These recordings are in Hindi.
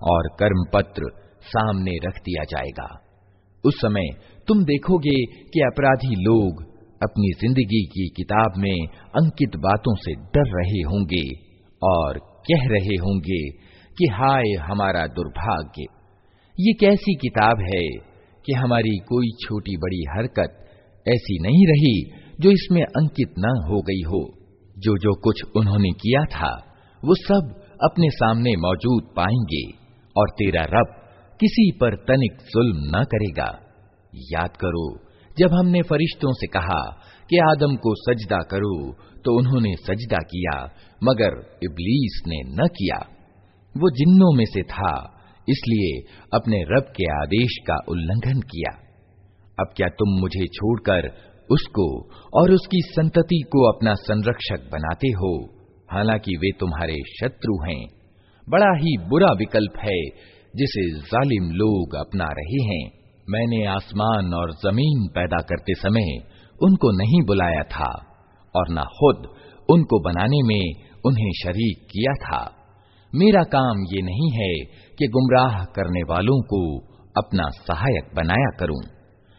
और कर्म पत्र सामने रख दिया जाएगा उस समय तुम देखोगे कि अपराधी लोग अपनी जिंदगी की किताब में अंकित बातों से डर रहे होंगे और कह रहे होंगे कि हाय हमारा दुर्भाग्य। ये कैसी किताब है कि हमारी कोई छोटी बड़ी हरकत ऐसी नहीं रही जो इसमें अंकित न हो गई हो। जो जो कुछ उन्होंने किया था, वो सब अपने सामने मौजूद पाएँगे और तेरा रब किसी पर तनिक जुल्म न करेगा। याद करो, जब हमने फरिश्तों से कहा कि आदम को सजदा करो तो उन्होंने सजदा किया, मगर इबलीस ने न किया। वो जिन्नों में से था, इसलिए अपने रब के आदेश का उल्लंघन किया। अब क्या तुम मुझे छोड़कर उसको और उसकी संतति को अपना संरक्षक बनाते हो? हालाँकि वे तुम्हारे शत्रु हैं। बड़ा ही बुरा विकल्प है जिसे जालिम लोग अपना रहे हैं। मैंने आसमान और ज़मीन पैदा करते समय उनको नहीं बुलाया था, और न खुद उनको बनाने में उन्हें शरीक किया था। मेरा काम ये नहीं है कि गुमराह करने वालों को अपना सहायक बनाया करूं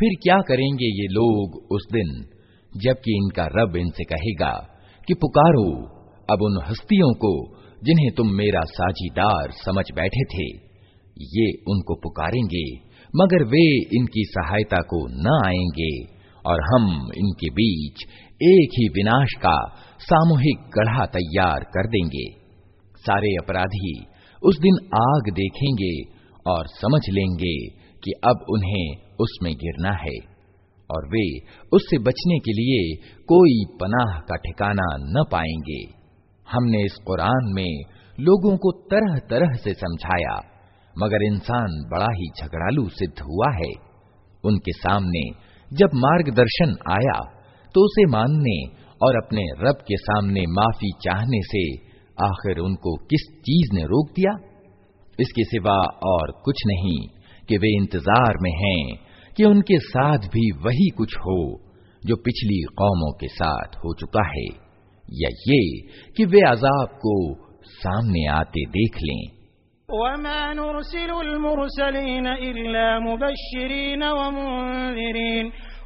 फिर क्या करेंगे ये लोग उस दिन, जबकि इनका रब इनसे कहेगा कि पुकारो, अब उन हस्तियों को, जिन्हें तुम मेरा साझीदार समझ बैठे थे, ये उनको पुकारेंगे, मगर वे इनकी सहायता को न आएँगे, और हम इनके बीच एक ही विनाश का सामूहिक गढ़ा तैयार कर देंगे। सारे अपराधी उस दिन आग देखेंगे और समझ लेंगे कि अब उन्हें उसमें गिरना है और वे उससे बचने के लिए कोई पनाह का ठिकाना न पाएँगे। हमने इस कुरान में लोगों को तरह तरह से समझाया, मगर इंसान बड़ा ही झगड़ालू सिद्ध हुआ है। उनके सामने जब मार्गदर्शन आया तो उसे मानने और अपने रब के सामने माफ़ी चाहने से आखिर उनको किस चीज़ ने रोक दिया? इसके सिवा और कुछ नहीं। कि वे इंतज़ार में हैं कि उनके साथ भी वही कुछ हो जो पिछली कौमों के साथ हो चुका है, या ये कि वे अजाब को सामने आते देख लें।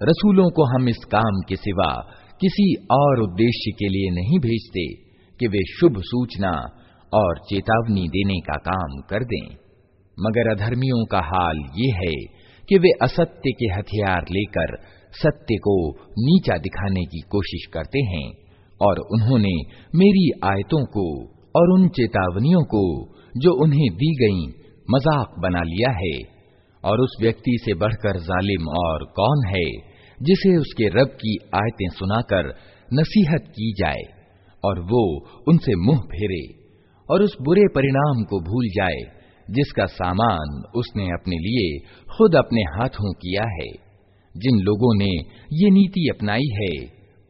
रसूलों को हम इस काम के सिवा किसी और उद्देश्य के लिए नहीं भेजते कि वे शुभ सूचना और चेतावनी देने का काम कर दें मगर अधर्मियों का हाल ये है कि वे असत्य के हथियार लेकर सत्य को नीचा दिखाने की कोशिश करते हैं और उन्होंने मेरी आयतों को और उन चेतावनियों को जो उन्हें दी गईं, मज़ाक बना लिया है। और उस व्यक्ति से बढ़कर जालिम और कौन है, जिसे उसके रब की आयतें सुनाकर नसीहत की जाए और वो उनसे मुँह फेरे और उस बुरे परिणाम को भूल जाए, जिसका सामान उसने अपने लिए खुद अपने हाथों किया है। जिन लोगों ने ये नीति अपनाई है,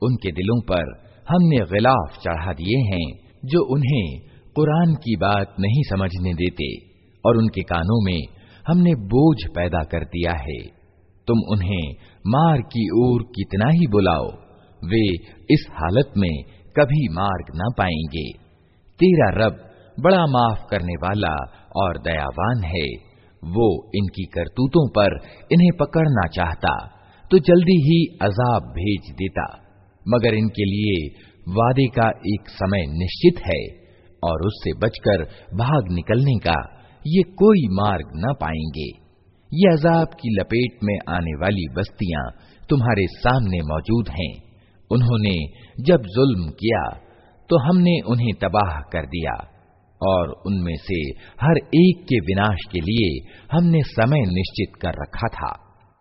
उनके दिलों पर हमने गिलाफ चढ़ा दिए हैं, जो उन्हें कुरान की बात नहीं समझने देते, और उनके कानों में हमने बोझ पैदा कर दिया है। तुम उन्हें मार की ओर कितना ही बुलाओ, वे इस हालत में कभी मार्ग न पाएँगे। तेरा रब बड़ा माफ़ करने वाला और दयावान है। वो इनकी करतूतों पर इन्हें पकड़ना चाहता तो जल्दी ही अजाब भेज देता। मगर इनके लिए वादे का एक समय निश्चित है और उससे बचकर भाग निकलने का ये कोई मार्ग न पाएँगे। ये अजाब की लपेट में आने वाली बस्तियाँ तुम्हारे सामने मौजूद हैं। उन्होंने जब जुल्म किया तो हमने उन्हें तबाह कर दिया और उनमें से हर एक के विनाश के लिए हमने समय निश्चित कर रखा था।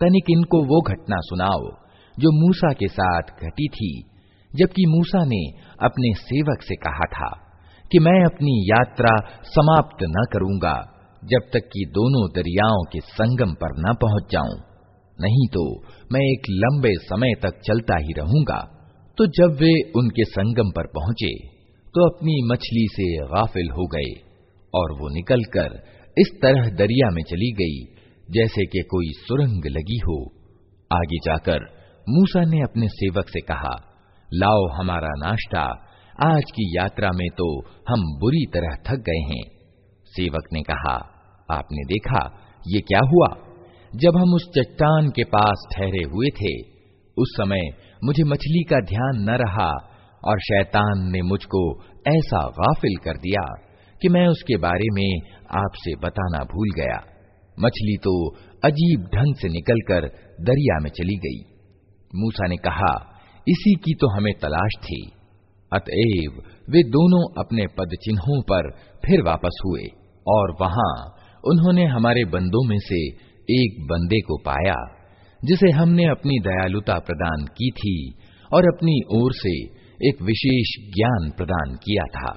तनिक इनको वो घटना सुनाओ जो मूसा के साथ घटी थी जबकि मूसा ने अपने सेवक से कहा था कि मैं अपनी यात्रा समाप्त न करूंगा जब तक कि दोनों दरियाओं के संगम पर न पहुंच जाऊं नहीं तो मैं एक लंबे समय तक चलता ही रहूंगा तो जब वे उनके संगम पर पहुँचे तो अपनी मछली से गाफिल हो गए और वो निकलकर इस तरह दरिया में चली गई, जैसे कि कोई सुरंग लगी हो। आगे जाकर मूसा ने अपने सेवक से कहा, लाओ हमारा नाश्ता। आज की यात्रा में तो हम बुरी तरह थक गए हैं। सेवक ने कहा, आपने देखा, ये क्या हुआ? जब हम उस चट्टान के पास ठहरे हुए थे उस समय मुझे मछली का ध्यान न रहा और शैतान ने मुझको ऐसा गाफिल कर दिया कि मैं उसके बारे में आपसे बताना भूल गया। मछली तो अजीब ढंग से निकलकर दरिया में चली गई। मूसा ने कहा, इसी की तो हमें तलाश थी। अतएव वे दोनों अपने पद चिन्हों पर फिर वापस हुए और वहाँ उन्होंने हमारे बंदों में से एक बंदे को पाया। जिसे हमने अपनी दयालुता प्रदान की थी और अपनी ओर से एक विशेष ज्ञान प्रदान किया था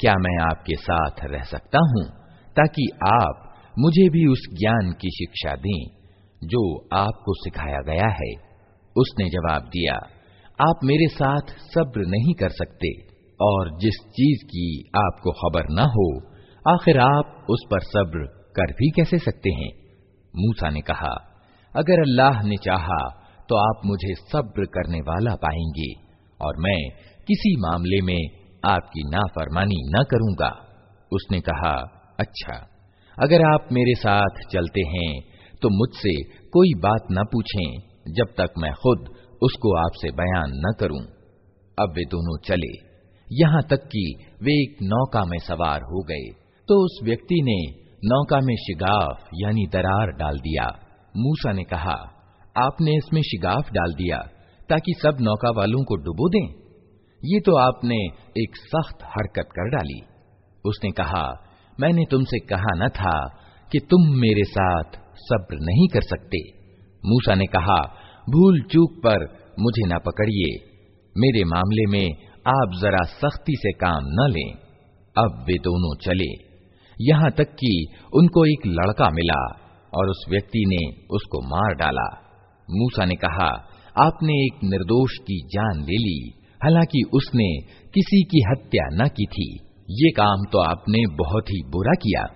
क्या मैं आपके साथ रह सकता हूँ, ताकि आप मुझे भी उस ज्ञान की शिक्षा दें, जो आपको सिखाया गया है? उसने जवाब दिया, आप मेरे साथ सब्र नहीं कर सकते, और जिस चीज़ की आपको खबर न हो, आखिर आप उस पर सब्र कर भी कैसे सकते हैं? मूसा ने कहा, अगर अल्लाह ने चाहा तो आप मुझे सब्र करने वाला पाएँगे, और मैं किसी मामले में आपकी नाफरमानी न करूँगा। उसने कहा अच्छा अगर आप मेरे साथ चलते हैं तो मुझसे कोई बात न पूछें, जब तक मैं खुद उसको आपसे बयान न करूँ। अब वे दोनों चले। यहाँ तक कि वे एक नौका में सवार हो गए तो उस व्यक्ति ने नौका में शिगाफ, यानी दरार डाल दिया। मूसा ने कहा, आपने इसमें शिगाफ डाल दिया, ताकि सब नौका वालों को डुबो दें? ये तो आपने एक सख्त हरकत कर डाली। उसने कहा, मैंने तुमसे कहा न था कि तुम मेरे साथ सब्र नहीं कर सकते। मूसा ने कहा, भूल चूक पर मुझे न पकड़िए। मेरे मामले में आप जरा सख्ती से काम न लें। अब वे दोनों चले। यहाँ तक कि उनको एक लड़का मिला और उस व्यक्ति ने उसको मार डाला। मूसा ने कहा, आपने एक निर्दोष की जान ले ली। हालाँकि उसने किसी की हत्या न की थी। ये काम तो आपने बहुत ही बुरा किया।